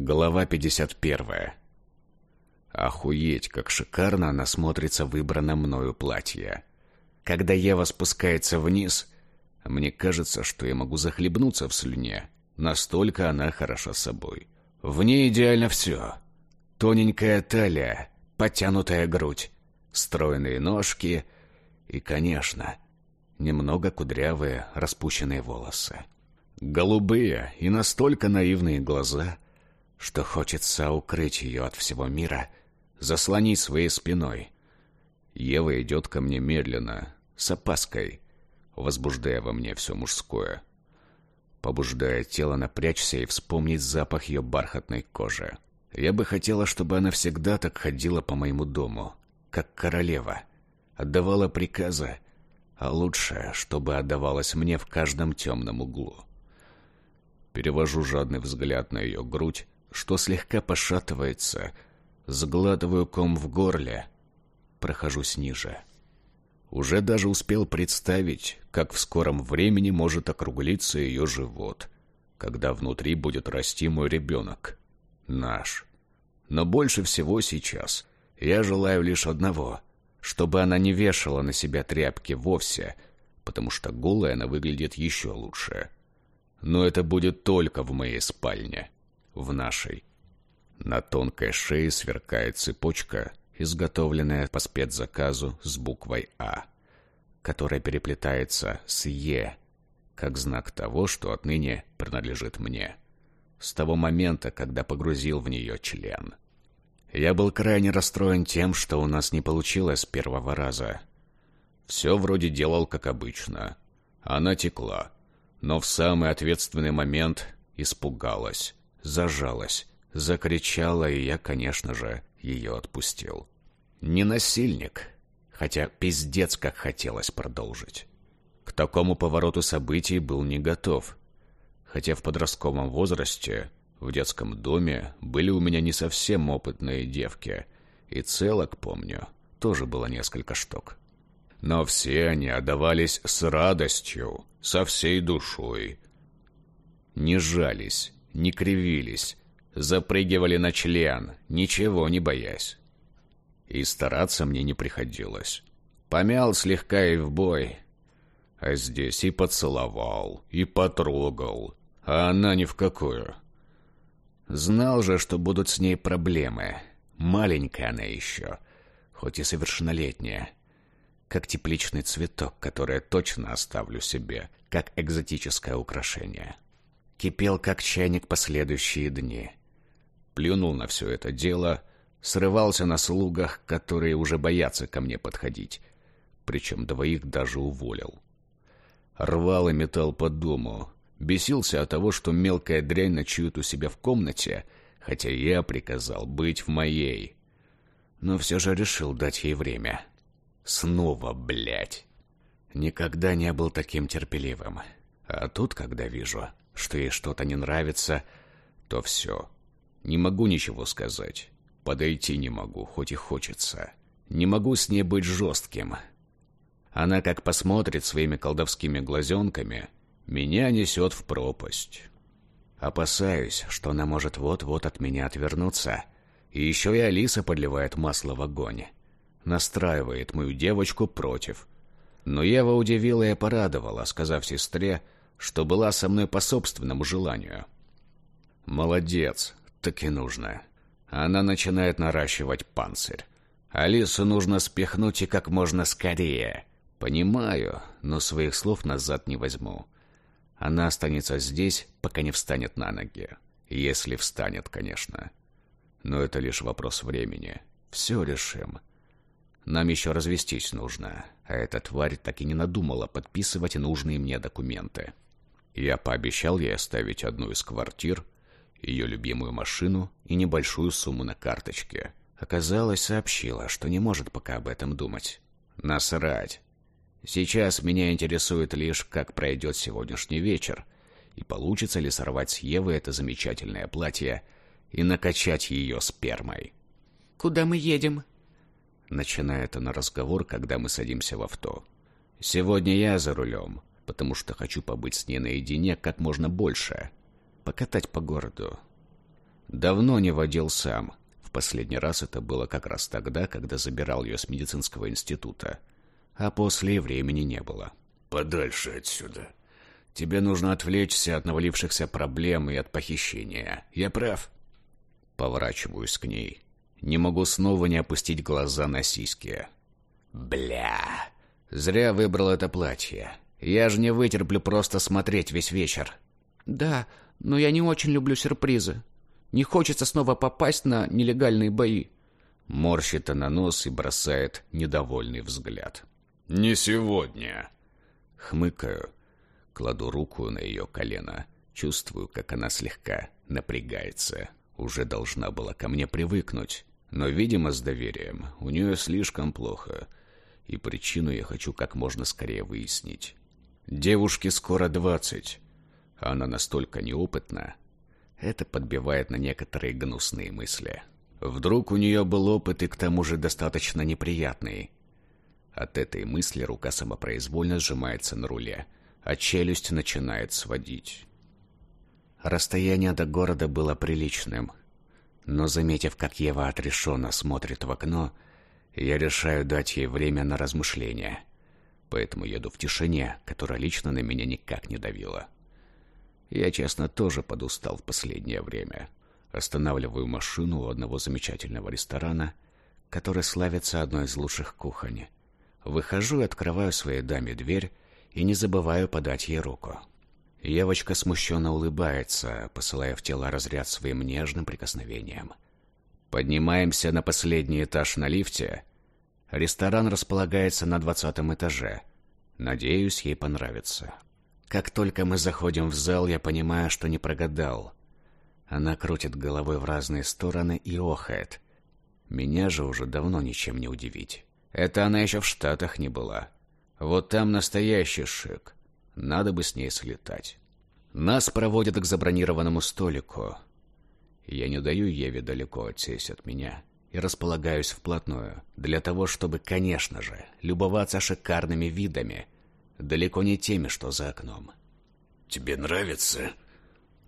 Глава 51. Охуеть, как шикарно она смотрится в выбранном мною платье. Когда Ева спускается вниз, мне кажется, что я могу захлебнуться в слюне. Настолько она хороша собой. В ней идеально все. Тоненькая талия, подтянутая грудь, стройные ножки и, конечно, немного кудрявые распущенные волосы. Голубые и настолько наивные глаза — что хочется укрыть ее от всего мира, заслонить своей спиной. Ева идет ко мне медленно, с опаской, возбуждая во мне все мужское, побуждая тело напрячься и вспомнить запах ее бархатной кожи. Я бы хотела, чтобы она всегда так ходила по моему дому, как королева, отдавала приказы, а лучше, чтобы отдавалась мне в каждом темном углу. Перевожу жадный взгляд на ее грудь, что слегка пошатывается, сглатываю ком в горле, прохожусь ниже. Уже даже успел представить, как в скором времени может округлиться ее живот, когда внутри будет расти мой ребенок. Наш. Но больше всего сейчас я желаю лишь одного, чтобы она не вешала на себя тряпки вовсе, потому что голая она выглядит еще лучше. Но это будет только в моей спальне в нашей. На тонкой шее сверкает цепочка, изготовленная по спецзаказу с буквой «А», которая переплетается с «Е», как знак того, что отныне принадлежит мне. С того момента, когда погрузил в нее член. Я был крайне расстроен тем, что у нас не получилось с первого раза. Все вроде делал как обычно. Она текла, но в самый ответственный момент испугалась зажалась, закричала, и я, конечно же, ее отпустил. Не насильник, хотя пиздец как хотелось продолжить. К такому повороту событий был не готов. Хотя в подростковом возрасте, в детском доме, были у меня не совсем опытные девки, и целок, помню, тоже было несколько штук. Но все они отдавались с радостью, со всей душой. Не жались, не кривились, запрыгивали на член, ничего не боясь. И стараться мне не приходилось. Помял слегка и в бой, а здесь и поцеловал, и потрогал, а она ни в какую. Знал же, что будут с ней проблемы. Маленькая она еще, хоть и совершеннолетняя. Как тепличный цветок, который я точно оставлю себе, как экзотическое украшение кипел как чайник последующие дни. Плюнул на все это дело, срывался на слугах, которые уже боятся ко мне подходить, причем двоих даже уволил. Рвал и метал по дому, бесился от того, что мелкая дрянь ночует у себя в комнате, хотя я приказал быть в моей. Но все же решил дать ей время. Снова, блядь. Никогда не был таким терпеливым. А тут, когда вижу, что ей что-то не нравится, то все. Не могу ничего сказать. Подойти не могу, хоть и хочется. Не могу с ней быть жестким. Она как посмотрит своими колдовскими глазенками, меня несет в пропасть. Опасаюсь, что она может вот-вот от меня отвернуться. И еще и Алиса подливает масло в огонь. Настраивает мою девочку против. Но Ева удивила и порадовала, сказав сестре, что была со мной по собственному желанию. Молодец, так и нужно. Она начинает наращивать панцирь. Алису нужно спихнуть и как можно скорее. Понимаю, но своих слов назад не возьму. Она останется здесь, пока не встанет на ноги. Если встанет, конечно. Но это лишь вопрос времени. Все решим. Нам еще развестись нужно, а эта тварь так и не надумала подписывать нужные мне документы. Я пообещал ей оставить одну из квартир, ее любимую машину и небольшую сумму на карточке. Оказалось, сообщила, что не может пока об этом думать. Насрать. Сейчас меня интересует лишь, как пройдет сегодняшний вечер, и получится ли сорвать с Евы это замечательное платье и накачать ее спермой. «Куда мы едем?» Начинает она разговор, когда мы садимся в авто. «Сегодня я за рулем, потому что хочу побыть с ней наедине как можно больше, покатать по городу. Давно не водил сам. В последний раз это было как раз тогда, когда забирал ее с медицинского института. А после времени не было. «Подальше отсюда», Тебе нужно отвлечься от навалившихся проблем и от похищения. Я прав?» Поворачиваюсь к ней. Не могу снова не опустить глаза на сиськи. «Бля! Зря выбрал это платье. Я же не вытерплю просто смотреть весь вечер». «Да, но я не очень люблю сюрпризы. Не хочется снова попасть на нелегальные бои». Морщит она нос и бросает недовольный взгляд. «Не сегодня». Хмыкаю Кладу руку на ее колено. Чувствую, как она слегка напрягается. Уже должна была ко мне привыкнуть. Но, видимо, с доверием у нее слишком плохо. И причину я хочу как можно скорее выяснить. Девушке скоро двадцать. Она настолько неопытна. Это подбивает на некоторые гнусные мысли. Вдруг у нее был опыт и к тому же достаточно неприятный. От этой мысли рука самопроизвольно сжимается на руле – а челюсть начинает сводить. Расстояние до города было приличным, но, заметив, как Ева отрешенно смотрит в окно, я решаю дать ей время на размышления, поэтому еду в тишине, которая лично на меня никак не давила. Я, честно, тоже подустал в последнее время. Останавливаю машину у одного замечательного ресторана, который славится одной из лучших кухонь. Выхожу и открываю своей даме дверь, и не забываю подать ей руку. Евочка смущенно улыбается, посылая в тело разряд своим нежным прикосновением. Поднимаемся на последний этаж на лифте. Ресторан располагается на двадцатом этаже. Надеюсь, ей понравится. Как только мы заходим в зал, я понимаю, что не прогадал. Она крутит головой в разные стороны и охает. Меня же уже давно ничем не удивить. Это она еще в Штатах не была. Вот там настоящий шик. Надо бы с ней слетать. Нас проводят к забронированному столику. Я не даю Еве далеко отсесть от меня и располагаюсь вплотную, для того, чтобы, конечно же, любоваться шикарными видами, далеко не теми, что за окном. «Тебе нравится?»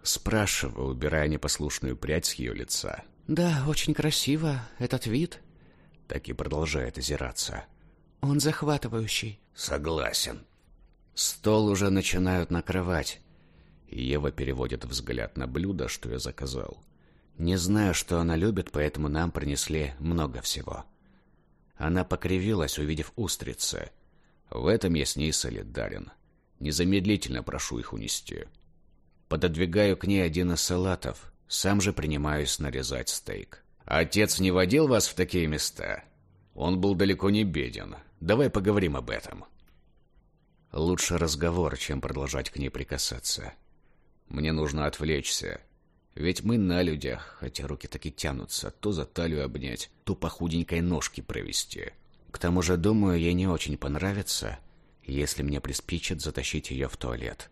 Спрашиваю, убирая непослушную прядь с ее лица. «Да, очень красиво, этот вид». Так и продолжает озираться. Он захватывающий. Согласен. Стол уже начинают накрывать. Ева переводит взгляд на блюдо, что я заказал. Не знаю, что она любит, поэтому нам принесли много всего. Она покривилась, увидев устрицы. В этом я с ней солидарен. Незамедлительно прошу их унести. Пододвигаю к ней один из салатов, сам же принимаюсь нарезать стейк. Отец не водил вас в такие места? Он был далеко не беден, Давай поговорим об этом. Лучше разговор, чем продолжать к ней прикасаться. Мне нужно отвлечься. Ведь мы на людях, хотя руки так и тянутся, то за талию обнять, то по худенькой ножке провести. К тому же, думаю, ей не очень понравится, если мне приспичит затащить ее в туалет.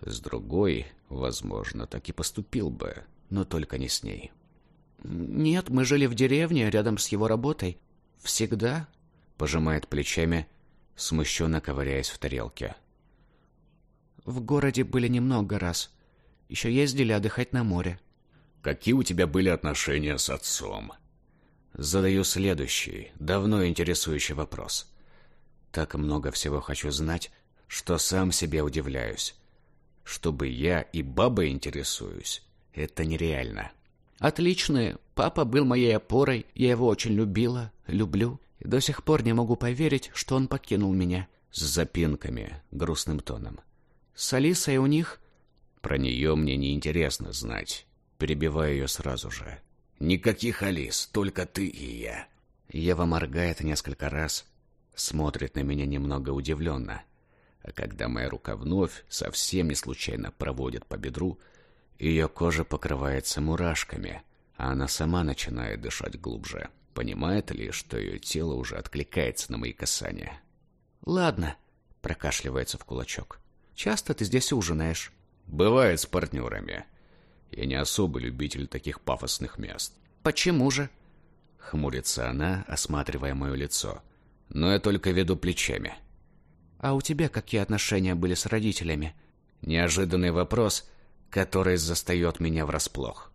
С другой, возможно, так и поступил бы, но только не с ней. «Нет, мы жили в деревне, рядом с его работой. Всегда пожимает плечами, смущенно ковыряясь в тарелке. В городе были немного раз. Еще ездили отдыхать на море. Какие у тебя были отношения с отцом? Задаю следующий, давно интересующий вопрос. Так много всего хочу знать, что сам себе удивляюсь. Чтобы я и бабой интересуюсь, это нереально. Отличные. Папа был моей опорой, я его очень любила, люблю. И до сих пор не могу поверить, что он покинул меня. С запинками, грустным тоном. С Алисой у них... Про нее мне не интересно знать. Перебиваю ее сразу же. Никаких Алис, только ты и я. Ева моргает несколько раз, смотрит на меня немного удивленно. А когда моя рука вновь, совсем не случайно проводит по бедру, ее кожа покрывается мурашками, а она сама начинает дышать глубже. Понимает ли, что ее тело уже откликается на мои касания? «Ладно», — прокашливается в кулачок. «Часто ты здесь ужинаешь?» «Бывает с партнерами. Я не особый любитель таких пафосных мест». «Почему же?» Хмурится она, осматривая мое лицо. Но я только веду плечами. «А у тебя какие отношения были с родителями?» Неожиданный вопрос, который застает меня врасплох.